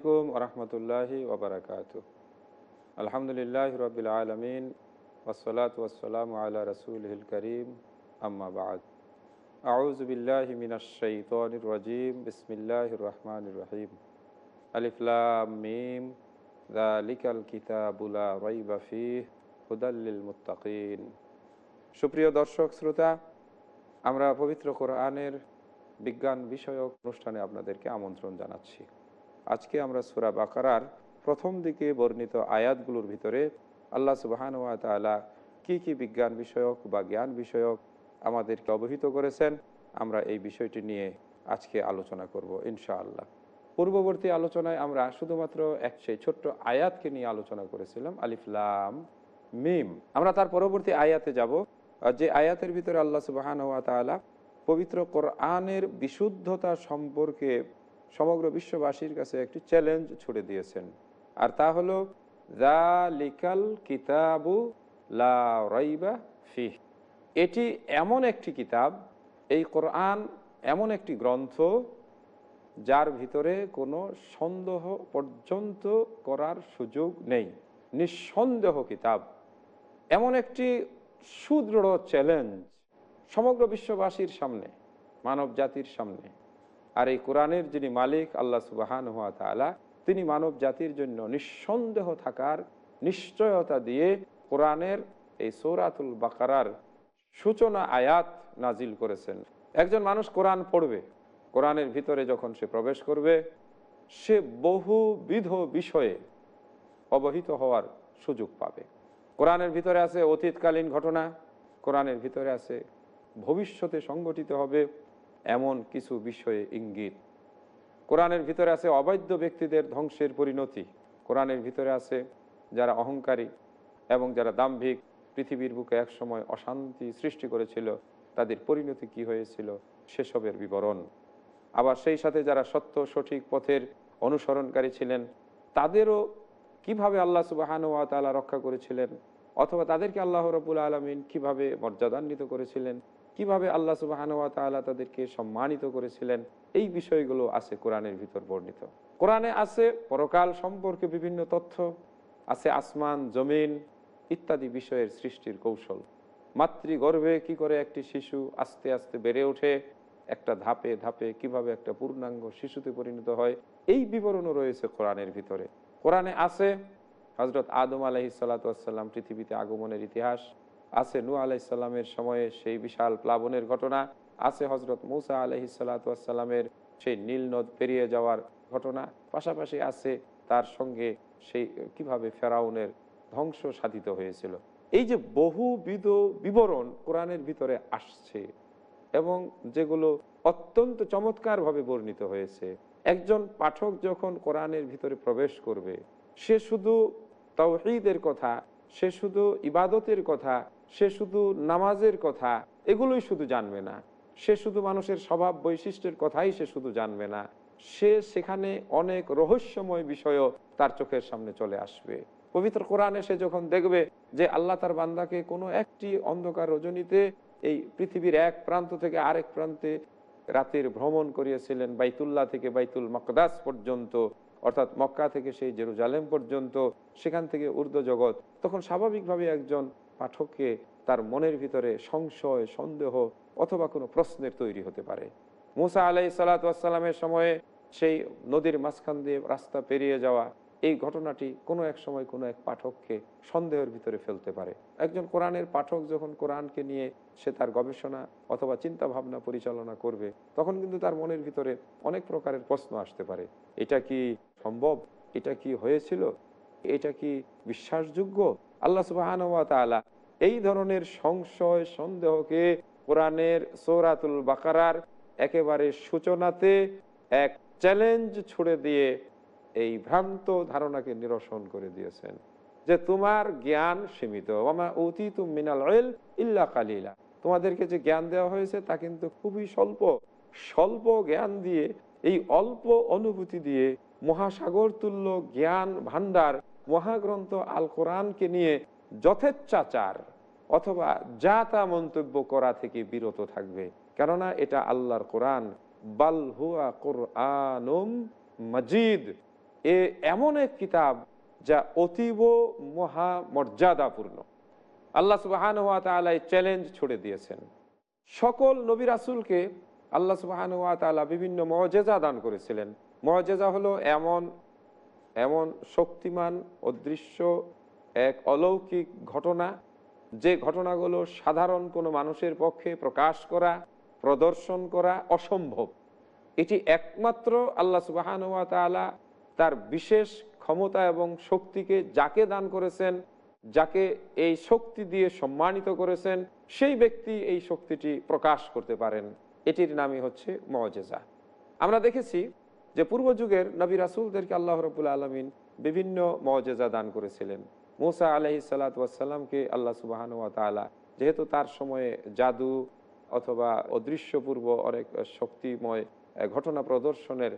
আলাইকুম ওরহমতুল্লাহি ওবরাকাত আলহামদুলিল্লাহ রবিল আলমিন ওসলাত ওসালাম আল্লাহ রসুল করিম আম্মাবাদ আউজবিল্লাহ মিনাশাইতনির বিসমিল্লাহ রহমান রহিম। আলিফলামিম দালিকাল কিতাবুলা রইবাফি হুদাল্লিল মুত্তাকিন। সুপ্রিয় দর্শক, শ্রোতা, আমরা পবিত্র কোরআনের বিজ্ঞান বিষয়ক অনুষ্ঠানে আপনাদেরকে আমন্ত্রণ জানাচ্ছি। আজকে আমরা সুরা বাকারার প্রথম দিকে বর্ণিত আয়াতগুলোর ভিতরে আল্লাহ সুবাহান ওয়া তালা কী কী বিজ্ঞান বিষয়ক বা জ্ঞান বিষয়ক আমাদেরকে অবহিত করেছেন, আমরা এই বিষয়টি নিয়ে আজকে আলোচনা করব ইনশাআল্লাহ। পূর্ববর্তী আলোচনায় আমরা শুধুমাত্র এক সেই ছোট্ট আয়াতকে নিয়ে আলোচনা করেছিলাম আলিফলাম মিম। আমরা তার পরবর্তী আয়াতে যাব যে আয়াতের ভিতরে আল্লাহ সুবাহান ওয়া তালা পবিত্র কোরআনের বিশুদ্ধতা সম্পর্কে সমগ্র বিশ্ববাসীর কাছে একটি চ্যালেঞ্জ ছুড়ে দিয়েছেন। আর তা হলো লিকাল কিতাবু লা রাইবা ফিহ। এটি এমন একটি কিতাব, এই কোরআন এমন একটি গ্রন্থ, যার ভিতরে কোনো সন্দেহ পর্যন্ত করার সুযোগ নেই। নিঃসন্দেহ কিতাব। এমন একটি সুদৃঢ় চ্যালেঞ্জ সমগ্র বিশ্ববাসীর সামনে মানব জাতির সামনে। আর এই কোরআনের যিনি মালিক, আল্লাহ সুবাহান হাত তালা তিনি মানব জাতির জন্য নিঃসন্দেহ থাকার নিশ্চয়তা দিয়ে কোরআনের এই সৌরাতুল বাকারার সূচনা আয়াত নাজিল করেছেন। একজন মানুষ কোরআন পড়বে, কোরআনের ভিতরে যখন সে প্রবেশ করবে, সে বহুবিধ বিষয়ে অবহিত হওয়ার সুযোগ পাবে। কোরআনের ভিতরে আছে অতীতকালীন ঘটনা, কোরআনের ভিতরে আছে ভবিষ্যতে সংগঠিত হবে এমন কিছু বিষয়ে ইঙ্গিত। কোরআনের ভিতরে আছে অবৈধ ব্যক্তিদের ধ্বংসের পরিণতি। কোরআনের ভিতরে আছে যারা অহংকারী এবং যারা দাম্ভিক, পৃথিবীর বুকে একসময় অশান্তি সৃষ্টি করেছিল, তাদের পরিণতি কি হয়েছিল সেসবের বিবরণ। আবার সেই সাথে যারা সত্য, সঠিক পথের অনুসরণকারী ছিলেন, তাদেরও কীভাবে আল্লাহ সুবাহান তালা রক্ষা করেছিলেন, অথবা তাদেরকে আল্লাহ রবুল আলমিন কীভাবে মর্যাদান্বিত করেছিলেন কীভাবে আল্লাহ সুবাহানুয়া তালা তাদেরকে সম্মানিত করেছিলেন? এই বিষয়গুলো আছে কোরআনের ভিতর বর্ণিত। কোরআনে আছে পরকাল সম্পর্কে বিভিন্ন তথ্য, আছে আসমান, জমিন ইত্যাদি বিষয়ের সৃষ্টির কৌশল। মাতৃগর্ভে কি করে একটি শিশু আস্তে আস্তে বেড়ে ওঠে, একটা ধাপে ধাপে কীভাবে একটা পূর্ণাঙ্গ শিশুতে পরিণত হয়, এই বিবরণও রয়েছে কোরআনের ভিতরে। কোরআনে আছে হজরত আদম আলহি পৃথিবীতে আগমনের ইতিহাস আছে নু আলাইসাল্লামের সময়ে সেই বিশাল প্লাবনের ঘটনা, আছে হজরত মুসা আলহি সাল্লাতামের সেই নীল নদ পেরিয়ে যাওয়ার ঘটনা, পাশাপাশি আছে তার সঙ্গে সেই কীভাবে ফেরাউনের ধ্বংস সাধিত হয়েছিল। এই যে বহুবিধ বিবরণ কোরআনের ভিতরে আসছে এবং যেগুলো অত্যন্ত চমৎকারভাবে বর্ণিত হয়েছে। একজন পাঠক যখন কোরআনের ভিতরে প্রবেশ করবে, সে শুধু তৌহিদের কথা, সে শুধু ইবাদতের কথা সে শুধু নামাজের কথা, এগুলোই শুধু জানবে না। সে শুধু মানুষের স্বভাব বৈশিষ্ট্যের কথাই সে শুধু জানবে না। সে সেখানে অনেক রহস্যময় বিষয়ও তার চোখের সামনে চলে আসবে। পবিত্র কোরআনে সে যখন দেখবে যে আল্লাহ তার বান্দাকে কোনো একটি অন্ধকার রজনীতে এই পৃথিবীর এক প্রান্ত থেকে আরেক প্রান্তে রাতের ভ্রমণ করিয়েছিলেন, বাইতুল্লাহ থেকে বাইতুল মকদাস পর্যন্ত, অর্থাৎ মক্কা থেকে সেই জেরুজালেম পর্যন্ত, সেখান থেকে উর্দু জগৎ, তখন স্বাভাবিকভাবে একজন পাঠককে তার মনের ভিতরে সংশয়, সন্দেহ অথবা কোনো প্রশ্নের তৈরি হতে পারে। মুসা আলাই সালাতামের সময়ে সেই নদীর মাঝখান দিয়ে রাস্তা পেরিয়ে যাওয়া, এই ঘটনাটি কোনো এক সময় কোনো এক পাঠককে সন্দেহের ভিতরে ফেলতে পারে। একজন কোরআনের পাঠক যখন কোরআনকে নিয়ে সে তার গবেষণা অথবা চিন্তা ভাবনা পরিচালনা করবে, তখন কিন্তু তার মনের ভিতরে অনেক প্রকারের প্রশ্ন আসতে পারে। এটা কি সম্ভব? এটা কি হয়েছিল? এটা কি বিশ্বাসযোগ্য? আল্লাহ সুবাহান এই ধরনের সংশয়, সন্দেহকে কোরআনের সৌরাতুল বাকারার একেবারে সূচনাতে এক চ্যালেঞ্জ ছুড়ে দিয়ে এই ভ্রান্ত ধারণাকে নিরসন করে দিয়েছেন যে তোমার জ্ঞান সীমিত। আমা অতি মিনাল অয়েল ইল্লা কালিলা। তোমাদেরকে যে জ্ঞান দেওয়া হয়েছে তা কিন্তু খুবই স্বল্প। স্বল্প জ্ঞান দিয়ে, এই অল্প অনুভূতি দিয়ে মহাসাগর তুল্য জ্ঞান ভান্ডার মহাগ্রন্থ আল কোরআনকে নিয়ে যথেচ্ছাচার অথবা যা তা মন্তব্য করা থেকে বিরত থাকবে। কেননা এটা আল্লাহর কোরআন। বাল হুয়া কোরআনুম মজিদ। এ এমন এক কিতাব যা অতীব মহামর্যাদাপূর্ণ। আল্লাহ সুবাহান তালা এই চ্যালেঞ্জ ছুড়ে দিয়েছেন। সকল নবী রাসুলকে আল্লাহ সুবাহান ওয়া তালা বিভিন্ন মজেজা দান করেছিলেন। মজেজা হলো এমন এমন শক্তিমান অদৃশ্য এক অলৌকিক ঘটনা। যে ঘটনাগুলো সাধারণ কোনো মানুষের পক্ষে প্রকাশ করা, প্রদর্শন করা অসম্ভব। এটি একমাত্র আল্লাহ সুবাহান ওয়া তালা তার বিশেষ ক্ষমতা এবং শক্তিকে যাকে দান করেছেন, যাকে এই শক্তি দিয়ে সম্মানিত করেছেন, সেই ব্যক্তি এই শক্তিটি প্রকাশ করতে পারেন। এটির নামই হচ্ছে মজেজা। আমরা দেখেছি যে পূর্ব যুগের নবী রাসুলদেরকে আল্লাহ রবুল আলমিন বিভিন্ন মজেজা দান করেছিলেন। মুসা আলহি সাল্লাতামকে আল্লাহ সুবাহান তালা যেহেতু তার সময়ে জাদু অথবা অদৃশ্যপূর্ব অনেক শক্তিময় ঘটনা প্রদর্শনের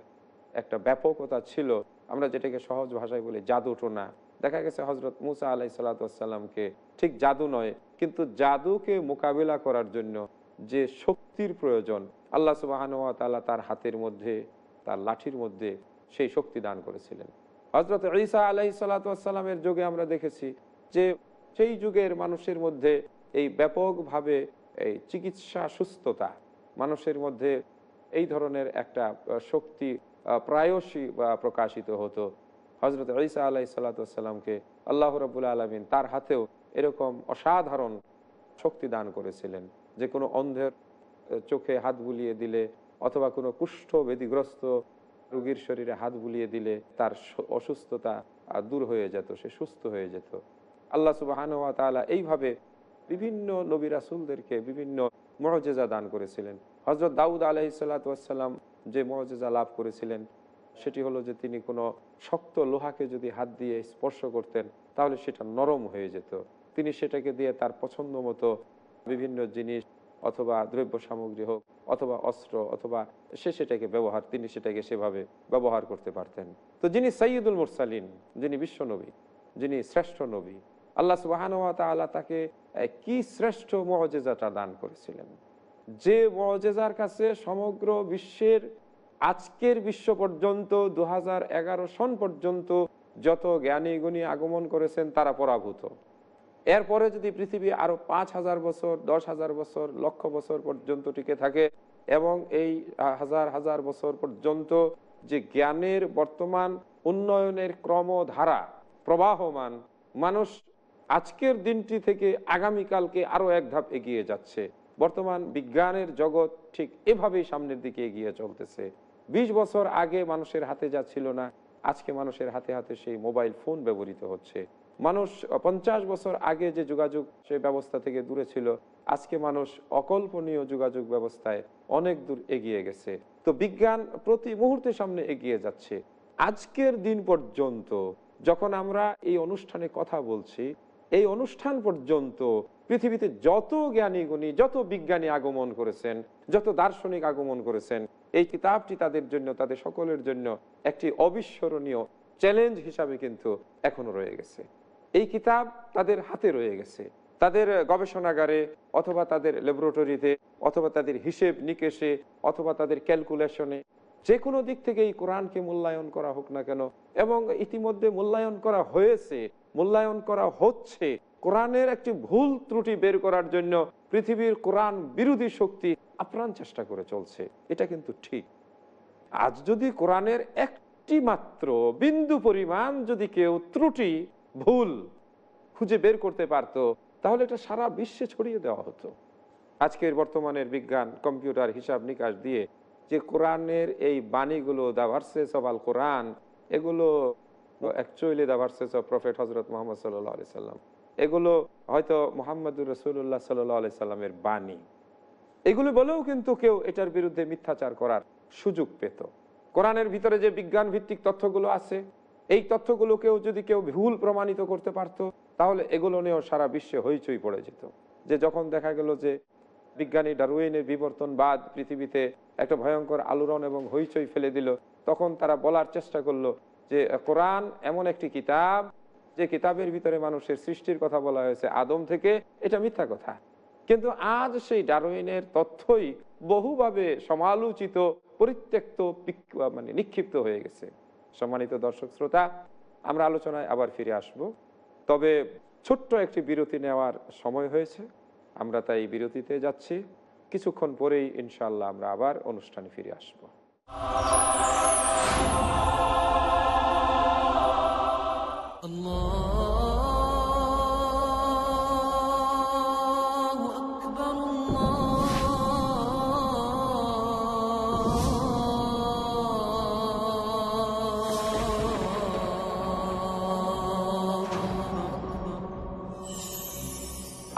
একটা ব্যাপকতা ছিল, আমরা যেটাকে সহজ ভাষায় বলি জাদু টোনা দেখা গেছে হজরত মুসা আলাই সাল্লাতামকে ঠিক জাদু নয়, কিন্তু জাদুকে মোকাবিলা করার জন্য যে শক্তির প্রয়োজন, আল্লাহ সুবাহানুয়া তালা তার হাতের মধ্যে তার লাঠির মধ্যে সেই শক্তি দান করেছিলেন। হজরত ঈসা আলাহি সাল্লাতামের যুগে আমরা দেখেছি যে সেই যুগের মানুষের মধ্যে এই ব্যাপকভাবে এই চিকিৎসা সুস্থতা মানুষের মধ্যে এই ধরনের একটা শক্তি প্রায়শই বা প্রকাশিত হতো। হজরত ঈসা আলাহি সাল্লাতামকে আল্লাহ রবুল্লা আলমিন তার হাতেও এরকম অসাধারণ শক্তি দান করেছিলেন যে কোনো অন্ধের চোখে হাত বুলিয়ে দিলে অথবা কোনো কুষ্ঠ বেদিগ্রস্ত রুগীর শরীরে হাত বুলিয়ে দিলে তার অসুস্থতা দূর হয়ে যেত, সে সুস্থ হয়ে যেত। আল্লাহ সুবাহানুয়া তালা এইভাবে বিভিন্ন নবী রাসুলদেরকে বিভিন্ন মরজেজা দান করেছিলেন। হজরত দাউদ আলহি সাল্লাতাম যে মরজেজা লাভ করেছিলেন, সেটি হলো যে তিনি কোনো শক্ত লোহাকে যদি হাত দিয়ে স্পর্শ করতেন, তাহলে সেটা নরম হয়ে যেত। তিনি সেটাকে দিয়ে তার পছন্দ মতো বিভিন্ন জিনিস অথবা দ্রব্য সামগ্রী হোক, অথবা অস্ত্র, অথবা সে সেটাকে ব্যবহার, তিনি সেটাকে সেভাবে ব্যবহার করতে পারতেন। তো যিনি সৈয়দুল মুরসালিন, যিনি বিশ্ব নবী, যিনি শ্রেষ্ঠ নবী, আল্লাহ সুবাহান তালা তাকে কি শ্রেষ্ঠ মজেজাটা দান করেছিলেন? যে মজেজার কাছে সমগ্র বিশ্বের আজকের বিশ্ব পর্যন্ত দু হাজার এগারো সন পর্যন্ত যত জ্ঞানী গুণী আগমন করেছেন, তারা পরাভূত। এরপরে যদি পৃথিবী আরও পাঁচ হাজার বছর, দশ হাজার বছর, লক্ষ বছর পর্যন্ত টিকে থাকে এবং এই হাজার হাজার বছর পর্যন্ত যে জ্ঞানের বর্তমান উন্নয়নের ক্রমধারা প্রবাহমান, মানুষ আজকের দিনটি থেকে আগামীকালকে আরও এক ধাপ এগিয়ে যাচ্ছে। বর্তমান বিজ্ঞানের জগৎ ঠিক এভাবেই সামনের দিকে এগিয়ে চলতেছে। ২০ বছর আগে মানুষের হাতে যা ছিল না, আজকে মানুষের হাতে হাতে সেই মোবাইল ফোন ব্যবহৃত হচ্ছে। মানুষ পঞ্চাশ বছর আগে যে যোগাযোগ সে ব্যবস্থা থেকে দূরে ছিল, আজকে মানুষ অকল্পনীয় যোগাযোগ ব্যবস্থায় অনেক দূর এগিয়ে গেছে। তো বিজ্ঞান প্রতি মুহূর্তে সামনে এগিয়ে যাচ্ছে। আজকের দিন পর্যন্ত যখন আমরা এই অনুষ্ঠানে কথা বলছি, এই অনুষ্ঠান পর্যন্ত পৃথিবীতে যত জ্ঞানী গুণী, যত বিজ্ঞানী আগমন করেছেন, যত দার্শনিক আগমন করেছেন, এই কিতাবটি তাদের জন্য, তাদের সকলের জন্য একটি অবিস্মরণীয় চ্যালেঞ্জ হিসাবে কিন্তু এখনও রয়ে গেছে। এই কিতাব তাদের হাতে রয়ে গেছে। তাদের গবেষণাগারে অথবা তাদের ল্যাবরেটরিতে অথবা তাদের হিসেব নিকেশে অথবা তাদের ক্যালকুলেশনে যে কোনো দিক থেকে এই কোরআনকে মূল্যায়ন করা হোক না কেন এবং ইতিমধ্যে মূল্যায়ন করা হয়েছে, মূল্যায়ন করা হচ্ছে কোরআনের একটি ভুল ত্রুটি বের করার জন্য পৃথিবীর কোরআন বিরোধী শক্তি আপ্রাণ চেষ্টা করে চলছে। এটা কিন্তু ঠিক। আজ যদি কোরআনের একটি মাত্র বিন্দু পরিমাণ যদি কেউ ত্রুটি ভুল খুঁজে বের করতে পারত, তাহলে এটা সারা বিশ্বে ছড়িয়ে দেওয়া হতো। আজকের বর্তমানের বিজ্ঞান, কম্পিউটার হিসাব নিকাশ দিয়ে যে কোরআনের এই বাণীগুলো দা ভার্সেস অফ আল কোরআন এগুলো actually the verses of prophet Hazrat Muhammad সাল্লাহ সাল্লাম এগুলো হয়তো মোহাম্মদুর রসুল্লাহ সাল্লাহ আলি সাল্লামের বাণী। এগুলো বলেও কিন্তু কেউ এটার বিরুদ্ধে মিথ্যাচার করার সুযোগ পেত। কোরআনের ভিতরে যে বিজ্ঞান ভিত্তিক তথ্যগুলো আছে এই তথ্যগুলোকেও যদি কেউ ভুল প্রমাণিত করতে পারত, তাহলে এগুলো নিয়েও সারা বিশ্বে হইচই পড়ে যেত। যে যখন দেখা গেল যে বিজ্ঞানী ডারুইনের বিবর্তনবাদ পৃথিবীতে একটা ভয়ঙ্কর আলোড়ন এবং হইচই ফেলে দিল, তখন তারা বলার চেষ্টা করল যে, কোরআন এমন একটি কিতাব, যে কিতাবের ভিতরে মানুষের সৃষ্টির কথা বলা হয়েছে আদম থেকে, এটা মিথ্যা কথা। কিন্তু আজ সেই ডারুইনের তথ্যই বহুভাবে সমালোচিত, পরিত্যক্ত মানে নিক্ষিপ্ত হয়ে গেছে। সম্মানিত দর্শক শ্রোতা, আমরা আলোচনায় আবার ফিরে আসব। তবে ছোট্ট একটি বিরতি নেওয়ার সময় হয়েছে, আমরা তাই বিরতিতে যাচ্ছি। কিছুক্ষণ পরেই ইনশাল্লাহ আমরা আবার অনুষ্ঠানে ফিরে আসব।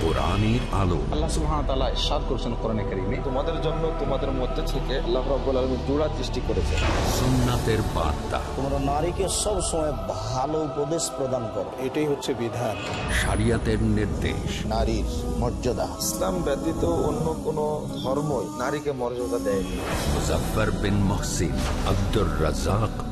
কোরআনের আলো। আল্লাহ সুবহানাহু তাআলা ইরশাদ করেছেন কোরআনে কারীমে। তোমাদের জন্য তোমাদের মধ্যে থেকে আল্লাহ রাব্বুল আলামিন জোড়া সৃষ্টি করেছেন। সুন্নাতের বার্তা। তোমরা নারীকে সব সময় ভালো উপদেশ প্রদান করো। এটাই হচ্ছে বিধান। শরিয়াতের নির্দেশ। নারীর মর্যাদা। ইসলাম ব্যতীত অন্য কোন ধর্মই নারীকে মর্যাদা দেয়নি। Muzaffar bin Mohsin Abdur Razzak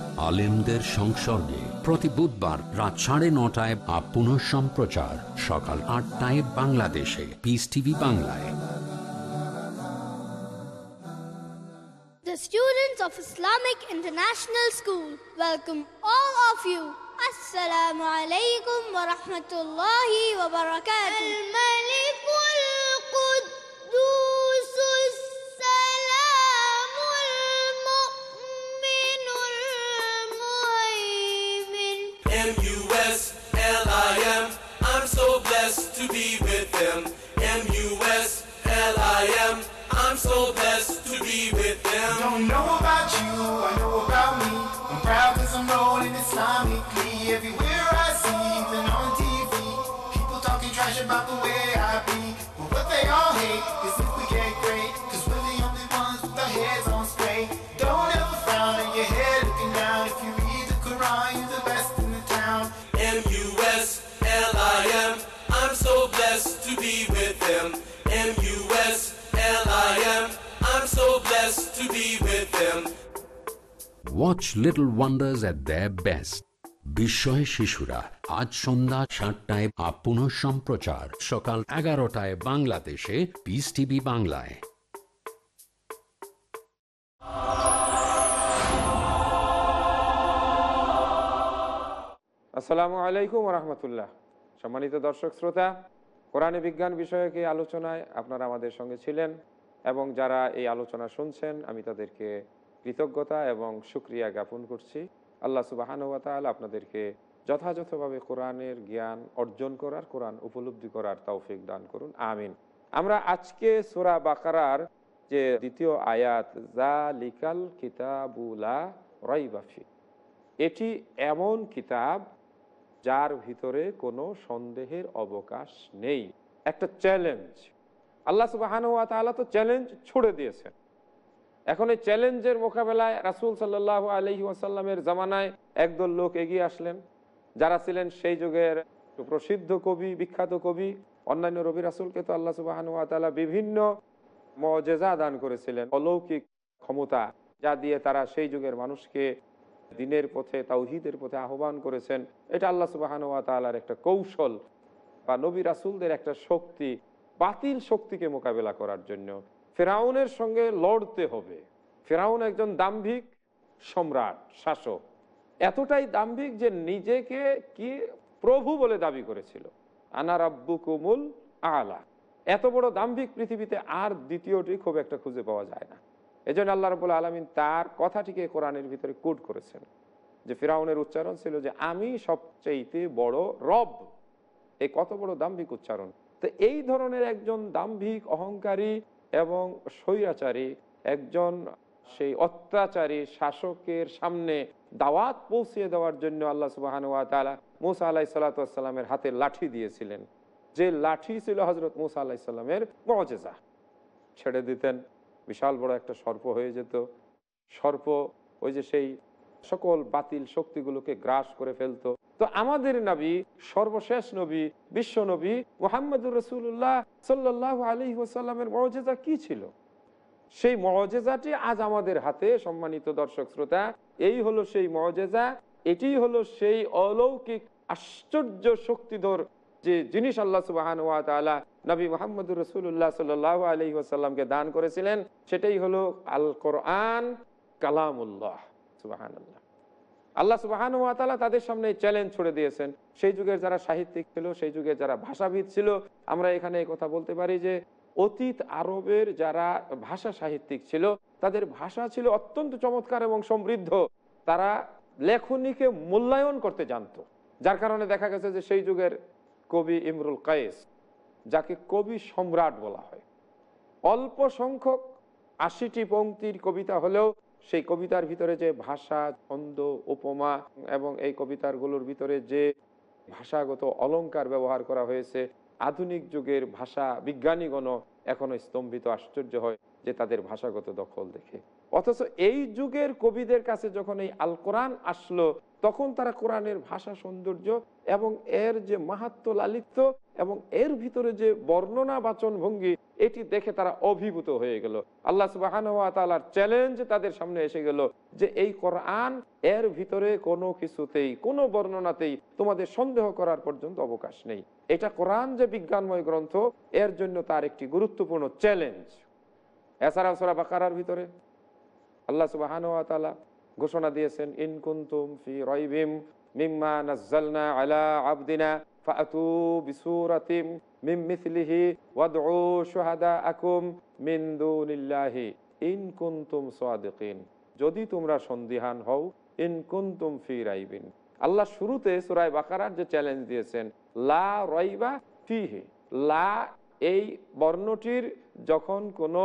আলেমদের সংসর্গে প্রতি বুধবার রাত সাড়ে নটায় বা পুনঃ সম্প্রচার সকাল আটটায় বাংলাদেশে পিস টিভি বাংলায় The students of Islamic International School welcome all of you. Assalamu alaikum wa rahmatullahi wa barakatuh. Watch Little Wonders at the best বিস্ময় শিশুরা, আজ সন্ধ্যা সাতটায় বা পুনঃ সম্প্রচার, সকাল এগারোটায় বাংলাদেশে পিস টিভি বাংলায়। আসসালামু আলাইকুম রহমতুল্লাহ সম্মানিত দর্শক শ্রোতা, কোরআনে বিজ্ঞান বিষয়ক এই আলোচনায় আপনারা আমাদের সঙ্গে ছিলেন এবং যারা এই আলোচনা শুনছেন, আমি তাদেরকে কৃতজ্ঞতা এবং সুক্রিয়া জ্ঞাপন করছি। আল্লাহ সুবাহানুয়াতাল আপনাদেরকে যথাযথভাবে কোরআনের জ্ঞান অর্জন করার, কোরআন উপলব্ধি করার তৌফিক দান করুন। আমিন। আমরা আজকে সোরা বাকারার যে দ্বিতীয় আয়াত জালিকাল কিতাবুলা রইবাফি এটি এমন কিতাব যার ভিতরে কোনো সন্দেহের অবকাশ নেই। একটা চ্যালেঞ্জ আল্লাহ সুবাহান তাআলা তো চ্যালেঞ্জ ছুড়ে দিয়েছেন। এখন এই চ্যালেঞ্জের মোকাবেলায় রাসুল সাল্লাহ আলহি ওয়াসাল্লামের জামানায় একদল লোক এগিয়ে আসলেন। যারা ছিলেন সেই যুগের প্রসিদ্ধ কবি, বিখ্যাত কবি, অন্যান্য রবি রাসুলকে তো আল্লাহ সুবাহান তাআলা বিভিন্ন মজেজা দান করেছিলেন। অলৌকিক ক্ষমতা যা দিয়ে তারা সেই যুগের মানুষকে দিনের পথে, তাওহিদের পথে আহ্বান করেছেন, এটা আল্লাহ সুবাহান তালার একটা কৌশল বা নবী রাসুলদের একটা শক্তি, বাতিল শক্তিকে মোকাবেলা করার জন্য। ফেরাউনের সঙ্গে লড়তে হবে। ফেরাউন একজন দাম্ভিক সম্রাট, শাসক। এতটাই দাম্ভিক যে নিজেকে কি প্রভু বলে দাবি করেছিল। আনা রাব্বু কুমুল আলা। এত বড় দাম্ভিক পৃথিবীতে আর দ্বিতীয়টি খুব একটা খুঁজে পাওয়া যায় না। এই জন্য আল্লাহ রবুল্লা আলমিন তার কথাটিকে কোরআনের ভিতরে কোট করেছেন যে ফিরাউনের উচ্চারণ ছিল যে, আমি সবচেয়েতে বড় রব। এই কত বড় দাম্ভিক উচ্চারণ। তো এই ধরনের একজন দাম্ভিক অহংকারী এবং স্বৈরাচারী একজন সেই অত্যাচারী শাসকের সামনে দাওয়াত পৌঁছিয়ে দেওয়ার জন্য আল্লাহ সুবাহান তালা মুসা আলাহি সাল্লাতামের হাতে লাঠি দিয়েছিলেন। যে লাঠি ছিল হজরত মুসা আলাহিসাল্লামের মজেজা। ছেড়ে দিতেন, বিশাল বড় একটা সর্প হয়ে যেত। সর্প ওই যে সেই সকল বাতিল শক্তিগুলোকে গ্রাস করে ফেলতো। তো আমাদের নবী, সর্বশেষ নবী, বিশ্ব নবী মোহাম্মদুর রসুল্লাহ সাল্লাহ আলী ওসাল্লামের মজেজা কি ছিল? সেই মজেজাটি আজ আমাদের হাতে, সম্মানিত দর্শক শ্রোতা, এই হলো সেই মজেজা এটি হলো সেই অলৌকিক, আশ্চর্য, শক্তিধর যে জিনিস আল্লাহ সুবাহান নবী মোহাম্মদুর রসুল্লাহ সাল্লাহ আলহি আসাল্লামকে দান করেছিলেন। সেটাই হলো আল কোরআন কালামুল্লাহ সুবাহান আল্লাহ আল্লাহ সুবাহান তালা তাদের সামনে চ্যালেঞ্জ ছড়ে দিয়েছেন। সেই যুগের যারা সাহিত্যিক ছিল, সেই যুগের যারা ভাষাবিদ ছিল, আমরা এখানে কথা বলতে পারি যে অতীত আরবের যারা ভাষা সাহিত্যিক ছিল, তাদের ভাষা ছিল অত্যন্ত চমৎকার এবং সমৃদ্ধ। তারা লেখনীকে মূল্যায়ন করতে জানত। যার কারণে দেখা গেছে যে সেই যুগের কবি ইমরুল কায়েস, যাকে কবি সম্রাট বলা হয়, অল্প সংখ্যক আশিটি পঙ্ক্তির কবিতা হলেও সেই কবিতার ভিতরে যে ভাষা, ছন্দ, উপমা এবং এই কবিতারগুলোর ভিতরে যে ভাষাগত অলঙ্কার ব্যবহার করা হয়েছে, আধুনিক যুগের ভাষা বিজ্ঞানীগণ এখনও স্তম্ভিত আশ্চর্য হয় যে তাদের ভাষাগত দখল দেখে। অথচ এই যুগের কবিদের কাছে যখন এই আল কোরআন আসলো তখন তারা কোরআনের ভাষা সৌন্দর্য এবং এর যে মাহাত্ম লালিত্য এবং এর ভিতরে যে বর্ণনা বাচন ভঙ্গি এটি দেখে তারা অভিভূত হয়ে গেল। আল্লাহ সুবাহর চ্যালেঞ্জ তাদের সামনে এসে গেল যে এই কোরআন এর ভিতরে কোনো কিছুতেই, কোনো বর্ণনাতেই তোমাদের সন্দেহ করার পর্যন্ত অবকাশ নেই। এটা কোরআন যে বিজ্ঞানময় গ্রন্থ, এর জন্য তার একটি গুরুত্বপূর্ণ চ্যালেঞ্জ এছাড়াও সোরা বাকারার ভিতরে আল্লাহ সুবাহ ঘোষণা দিয়েছেন ইনকুন্তুম ফি রয়বিম মিম্মা নাজ্জালনা আলা আবদিনা ফাতু বিসুরাতিম মিম মিথলিহি ওয়াদউ শুহাদাআকুম মিন দুনিল্লাহি ইন কুনতুম সাদিকিন। যদি তোমরা সন্দিহান হও, ইন কুনতুম ফি রাইবিন। আল্লাহ শুরুতে সূরা বাকারার যে চ্যালেঞ্জ দিয়েছেন, লা রাইবা ফিহি। লা এই বর্ণটির যখন কোনো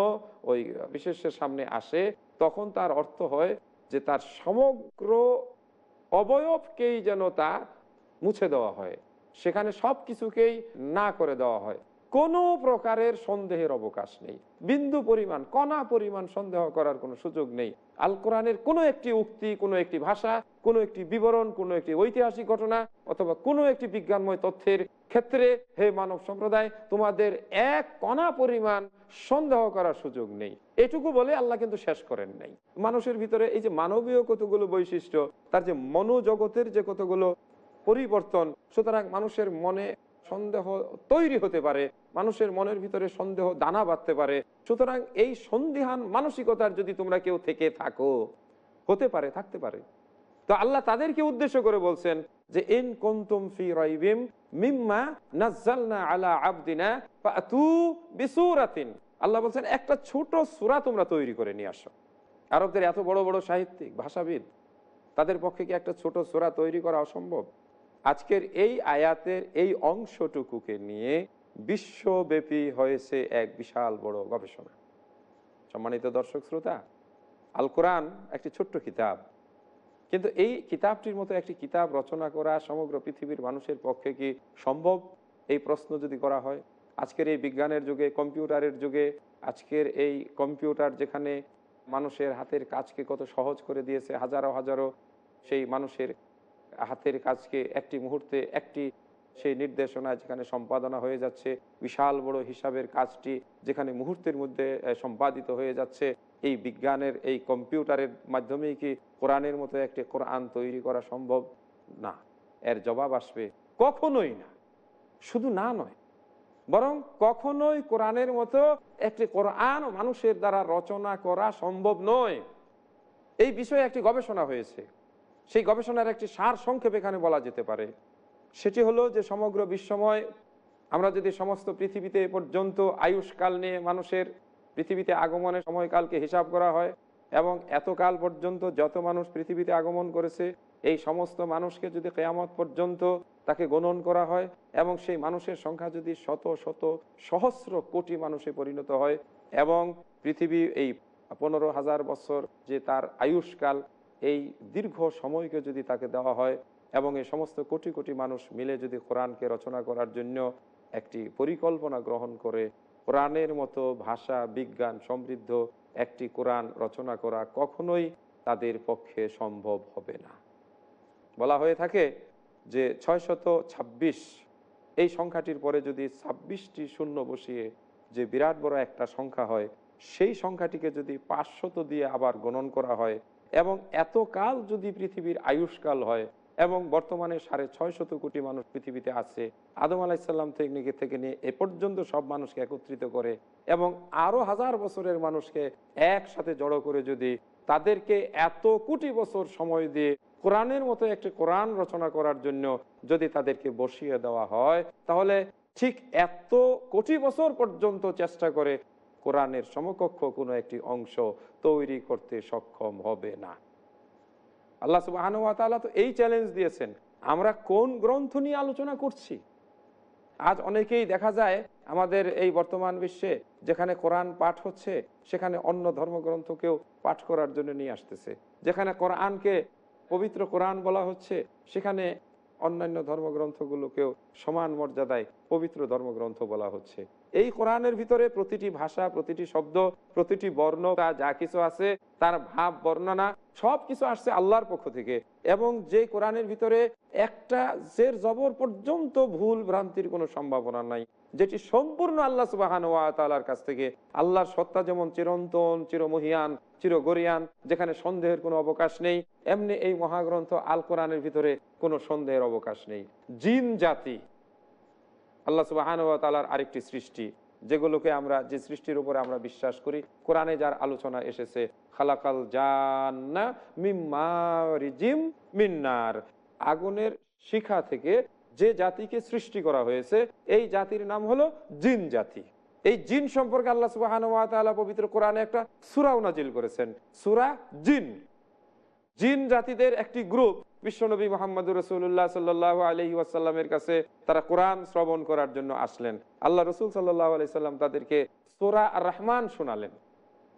ওই বিশেষের সামনে আসে, তখন তার অর্থ হয় যে তার সমগ্র অবয়বকেই যেন তা মুছে দেওয়া হয়, সেখানে সব কিছুকেই না করে দেওয়া হয়। কোনো প্রকারের সন্দেহের অবকাশ নেই। বিন্দু পরিমাণ, কণা পরিমাণ সন্দেহ করার কোনো সুযোগ নেই। আল কোরআনের কোনো একটি উক্তি, কোনো একটি ভাষা, কোনো একটি বিবরণ, কোনো একটি ঐতিহাসিক ঘটনা, অথবা কোনো একটি বিজ্ঞানময় তথ্যের ক্ষেত্রে, হে মানব সম্প্রদায়, তোমাদের এক কণা পরিমাণ সন্দেহ করার সুযোগ নেই। এটুকু বলে আল্লাহ কিন্তু শেষ করেন নাই। মানুষের ভিতরে এই যে মানবীয় কতগুলো বৈশিষ্ট্য, তার যে মনোজগতের যে কতগুলো পরিবর্তন, সুতরাং মানুষের মনে সন্দেহ তৈরি হতে পারে, মানুষের মনের ভিতরে সন্দেহ দানা বাঁধতে পারে। সুতরাং এই সন্দিহান মানসিকতার যদি তোমরা কেউ থেকে থাকো, হতে পারে, থাকতে পারে। তো আল্লাহ তাদেরকে উদ্দেশ্য করে বলছেন যে, ইন কুনতুম ফি রাইবিম মিম্মা নাযালনা আলা আবদিনা ফাতু বিসুরাতিন। আল্লাহ বলছেন, একটা ছোট সূরা তোমরা তৈরি করে নিয়ে আসো। আরবদের এত বড় বড় সাহিত্যিক, ভাষাবিদ, তাদের পক্ষে কি একটা ছোট সূরা তৈরি করা অসম্ভব? আজকের এই আয়াতের এই অংশটুকুকে নিয়ে বিশ্বব্যাপী হয়েছে এক বিশাল বড় গবেষণা। সম্মানিত দর্শক, শ্রোতা আল কোরআন একটি ছোট্ট কিতাব। কিন্তু এই কিতাবটির মতো একটি কিতাব রচনা করা সমগ্র পৃথিবীর মানুষের পক্ষে কি সম্ভব? এই প্রশ্ন যদি করা হয়, আজকের এই বিজ্ঞানের যুগে, কম্পিউটারের যুগে, আজকের এই কম্পিউটার যেখানে মানুষের হাতের কাজকে কত সহজ করে দিয়েছে, হাজারো হাজারো সেই মানুষের হাতের কাজকে একটি মুহূর্তে, একটি সেই নির্দেশনা যেখানে সম্পাদনা হয়ে যাচ্ছে, বিশাল বড় হিসাবের কাজটি যেখানে মুহূর্তের মধ্যে সম্পাদিত হয়ে যাচ্ছে। এই বিজ্ঞানের, এই কম্পিউটারের মাধ্যমেই কি কোরআনের মতো একটি কোরআন তৈরি করা সম্ভব? না। এর জবাব আসবে, কখনোই না। শুধু না নয়, বরং কখনোই কোরআনের মতো একটি কোরআন মানুষের দ্বারা রচনা করা সম্ভব নয়। এই বিষয়ে একটি গবেষণা হয়েছে। সেই গবেষণার একটি সার সংক্ষেপ এখানে বলা যেতে পারে। সেটি হলো যে সমগ্র বিশ্বময় আমরা যদি সমস্ত পৃথিবীতে পর্যন্ত আয়ুষ্কাল নিয়ে মানুষের পৃথিবীতে আগমনের সময়কালকে হিসাব করা হয় এবং এতকাল পর্যন্ত যত মানুষ পৃথিবীতে আগমন করেছে, এই সমস্ত মানুষকে যদি কেয়ামত পর্যন্ত তাকে গণন করা হয় এবং সেই মানুষের সংখ্যা যদি শত শত সহস্র কোটি মানুষে পরিণত হয় এবং পৃথিবী এই পনেরো হাজার বছর যে তার আয়ুষ্কাল, এই দীর্ঘ সময়কে যদি তাকে দেওয়া হয় এবং এই সমস্ত কোটি কোটি মানুষ মিলে যদি কোরআনকে রচনা করার জন্য একটি পরিকল্পনা গ্রহণ করে কোরআনের মতো ভাষা, বিজ্ঞান সমৃদ্ধ একটি কোরআন রচনা করা কখনোই তাদের পক্ষে সম্ভব হবে না। বলা হয়ে থাকে যে ছয়শত ছাব্বিশ, এই সংখ্যাটির পরে যদি ছাব্বিশটি শূন্য বসিয়ে যে বিরাট বড় একটা সংখ্যা হয়, সেই সংখ্যাটিকে যদি পাঁচশত দিয়ে আবার গণন করা হয় এবং এতকাল যদি পৃথিবীর আয়ুষ্কাল হয় এবং বর্তমানে সাড়ে ছয় শত কোটি মানুষ পৃথিবীতে আছে। আদম আলাইসাল্লাম থেকে থেকে নিয়ে এ পর্যন্ত সব মানুষকে একত্রিত করে এবং আরও হাজার বছরের মানুষকে একসাথে জড়ো করে যদি তাদেরকে এত কোটি বছর সময় দিয়ে কোরআনের মতো একটি কোরআন রচনা করার জন্য যদি তাদেরকে বসিয়ে দেওয়া হয়, তাহলে ঠিক এত কোটি বছর পর্যন্ত চেষ্টা করে কোরআনের সমকক্ষ কোনো একটি অংশ তৈরি করতে সক্ষম হবে না। আল্লাহ সুবাহ তো এই চ্যালেঞ্জ দিয়েছেন। আমরা কোন গ্রন্থ নিয়ে আলোচনা করছি? আজ অনেকেই দেখা যায় আমাদের এই বর্তমান বিশ্বে যেখানে কোরআন পাঠ হচ্ছে, সেখানে অন্য ধর্মগ্রন্থকেও পাঠ করার জন্য নিয়ে আসতেছে। যেখানে কোরআনকে পবিত্র কোরআন বলা হচ্ছে, সেখানে অন্যান্য ধর্মগ্রন্থগুলোকেও সমান মর্যাদায় পবিত্র ধর্মগ্রন্থ বলা হচ্ছে। এই কোরআনের ভিতরে প্রতিটি ভাষা, প্রতিটি শব্দ, প্রতিটি বর্ণ তা যা কিছু আছে, তার ভাব, বর্ণনা সব কিছু আসছে আল্লাহর পক্ষ থেকে এবং যে কোরআনের ভিতরে একটা জের জবর পর্যন্ত ভুল ভ্রান্তির কোনো সম্ভাবনা নাই, যেটি সম্পূর্ণ আল্লাহ সুবাহান তালার কাছ থেকে। আল্লাহর সত্তা যেমন চিরন্তন, চিরমহিয়ান, চিরগরিয়ান, যেখানে সন্দেহের কোনো অবকাশ নেই, এমনি এই মহাগ্রন্থ আল কোরআনের ভিতরে কোনো সন্দেহের অবকাশ নেই। জিন জাতি, আল্লাহ সুবাহান তালার আরেকটি সৃষ্টি। যেগুলোকে আমরা, যে সৃষ্টির উপরে আমরা বিশ্বাস করি। কোরআনে যার আলোচনা এসেছে, খালাকাল জান্না মিম্মারিজিম মিন্নার। আগুনের শিখা থেকে যে জাতিকে সৃষ্টি করা হয়েছে, এই জাতির নাম হলো জিন জাতি। এই জিন সম্পর্কে আল্লাহ সুবাহান পবিত্র কোরআনে একটা সুরাও নাজিল করেছেন, সুরা জিন। জিন জাতিদের একটি গ্রুপ বিশ্বনবী মোহাম্মদ রসুল্লাহ সাল্লাহ আলহি ওয়াসাল্লামের কাছে তারা কোরআন শ্রবণ করার জন্য আসলেন। আল্লাহ রসুল সাল্লাহ আলি সাল্লাম তাদেরকে সোরা আর রহমান শোনালেন।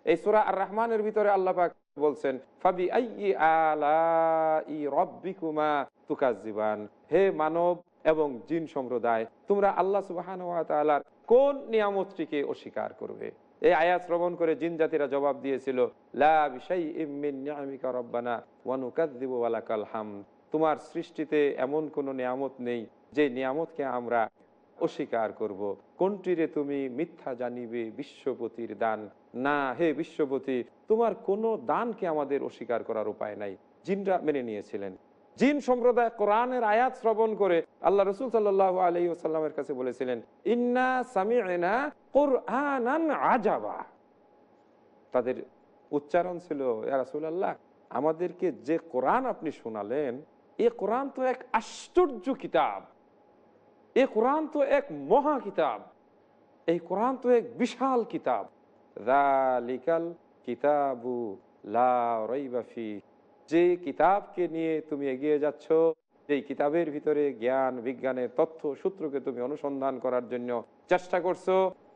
এই সোরা আর রহমানের ভিতরে আল্লাহ পাক বলছেন, ফাবি রব্বিকুমা তুকাজিবান হে মানব এবং জিন সম্প্রদায়, তোমরা আল্লাহ সুবাহান কোন নিয়ামতটিকে অস্বীকার করবে? এই আয়াত শ্রবণ করে জিন জাতিরা জবাব দিয়েছিল তোমার সৃষ্টিতে এমন কোন নিয়ামত নেই যে নিয়ামতকে আমরা অস্বীকার করব। কোনটিরে তুমি মিথ্যা জানিবে বিশ্বপতির দান? না, হে বিশ্বপতি, তোমার কোনো দানকে আমাদের অস্বীকার করার উপায় নাই। জিনরা মেনে নিয়েছিলেন। জিন সম্প্রদায় কোরআনের আয়াত শ্রবণ করে আল্লাহ রসুল সাল্লাহ আলী সাল্লামের কাছে বলেছিলেন, ইন্না সামিনা কোরআন আজাবা। তাদের উচ্চারণ ছিল রাসুল আল্লাহ আমাদেরকে যে কোরআন আপনি শোনালেন, এ কোরআন তো এক আশ্চর্য কিতাব। এ কোরআন তো এক মহা কিতাব। এই কোরআন তো এক বিশাল কিতাব। লিকাল কিতাবু লা রইবাফি যে কিতাবকে নিয়ে তুমি এগিয়ে যাচ্ছ এই কিতাবের ভিতরে জ্ঞান, বিজ্ঞানের তথ্য, সূত্রকে তুমি অনুসন্ধান করার জন্য চেষ্টা করছ।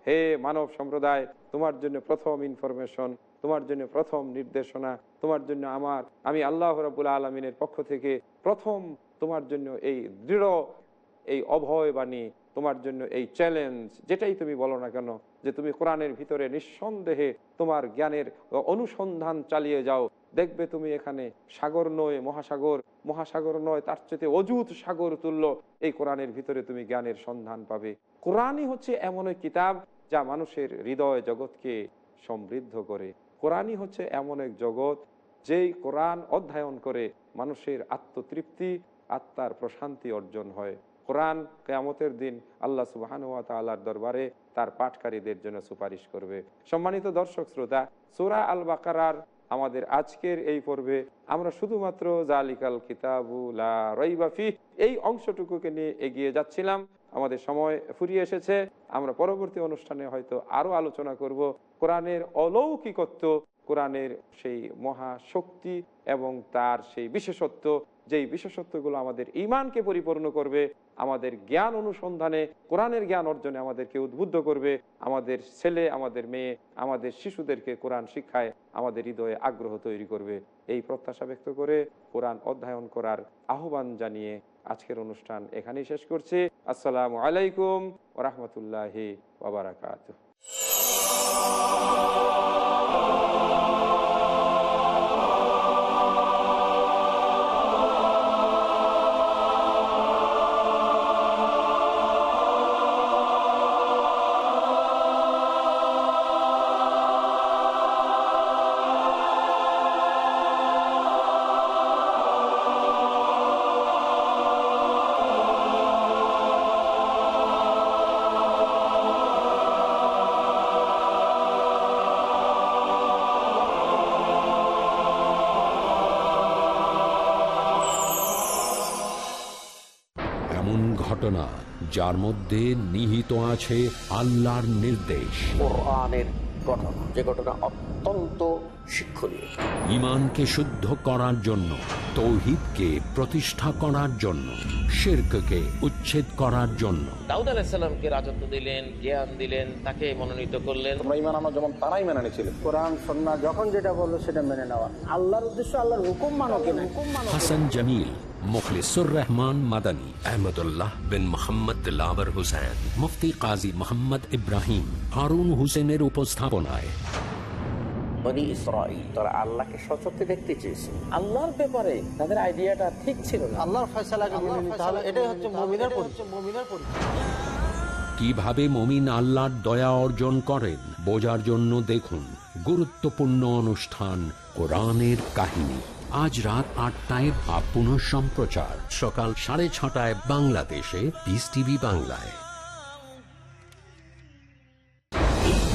হে মানব সম্প্রদায়, তোমার জন্য প্রথম ইনফরমেশন তোমার জন্য প্রথম নির্দেশনা, তোমার জন্য আমার, আমি আল্লাহ রবুল আলমিনের পক্ষ থেকে প্রথম তোমার জন্য এই দৃঢ়, এই অভয় বাণী তোমার জন্য এই চ্যালেঞ্জ যেটাই তুমি বলো না কেন, যে তুমি কোরআনের ভিতরে নিঃসন্দেহে তোমার জ্ঞানের অনুসন্ধান চালিয়ে যাও। দেখবে তুমি এখানে সাগর নয়, মহাসাগর মহাসাগর নয়, তার চেয়ে অজুত সাগর তুল্য। এই কোরআনের ভিতরে তুমি জ্ঞানের সন্ধান পাবে। কোরআনই হচ্ছে এমন এক কিতাব যা মানুষের হৃদয় জগৎকে সমৃদ্ধ করে। কোরআনই হচ্ছে এমন এক জগৎ যেই কোরআন অধ্যয়ন করে মানুষের আত্মতৃপ্তি, আত্মার প্রশান্তি অর্জন হয়। কোরআন কেয়ামতের দিন আল্লাহ সুবাহানুয়া তাল্লার দরবারে তার পাঠকারীদের জন্য সুপারিশ করবে। সম্মানিত দর্শক, শ্রোতা, সুরা আল বাকারার আমাদের আজকের এই পর্বে আমরা শুধুমাত্র জালিকাল কিতাবুলা রইবাফি এই অংশটুকুকে নিয়ে এগিয়ে যাচ্ছিলাম। আমাদের সময় ফুরিয়ে এসেছে। আমরা পরবর্তী অনুষ্ঠানে হয়তো আরও আলোচনা করব কোরআনের অলৌকিকত্ব, কোরআনের সেই মহা শক্তি এবং তার সেই বিশেষত্ব, যেই বিশেষত্বগুলো আমাদের ইমানকে পরিপূর্ণ করবে। আমাদের জ্ঞান অনুসন্ধানে, কোরআনের জ্ঞান অর্জনে আমাদেরকে উদ্বুদ্ধ করবে। আমাদের ছেলে, আমাদের মেয়ে, আমাদের শিশুদেরকে কোরআন শিক্ষায় আমাদের হৃদয়ে আগ্রহ তৈরি করবে। এই প্রত্যাশা ব্যক্ত করে কোরআন অধ্যয়ন করার আহ্বান জানিয়ে আজকের অনুষ্ঠান এখানেই শেষ করছি। আসসালামু আলাইকুম ওরহমতুল্লাহি ওবরাকাত যার মধ্যে নিহিত আছে আল্লাহর নির্দেশ। যে ঘটনা অত্যন্ত শিক্ষণীয়। ইমানকে শুদ্ধ করার জন্য তৌহিদকে প্রতিষ্ঠা করার জন্য শিরককে উচ্ছেদ করার জন্য। দাউদ আলাহিসাল্লামকে রাজত্ব দিলেন জ্ঞান দিলেন তাকে মনোনীত করলেন। তোমরা ইমান আনো যেমন তারাই মেনে কোরআন সন্না যখন যেটা বলল সেটা মেনে নেওয়া। আল্লাহর উদ্দেশ্য আল্লাহর হুকুম মানো কিনা হাসান জামিল মুখলিসুর রহমান মাদানী আহমদুল্লাহ বিন মোহাম্মদ দিলাবর হুসেন মুফতি কাজী মোহাম্মদ ইব্রাহিম হারুন হুসেনের উপস্থাপনায়। বনি ইসরাইল তারা আল্লাহকে সচক্ষে দেখতে চেয়েছে। আল্লাহর ব্যাপারে তাদের আইডিয়াটা ঠিক ছিল না। আল্লাহর ফয়সালাকে এটাই হচ্ছে মমিনের পরিচয়। মমিনের পরিচয়। কীভাবে মমিন আল্লাহর দয়া অর্জন করেন বোঝার জন্য দেখুন গুরুত্বপূর্ণ অনুষ্ঠান কোরআনের কাহিনী। আজ রাত আটটায় বা পুনঃ সম্প্রচার সকাল সাড়ে ছটায় বাংলাদেশে পিস টিভি বাংলায়।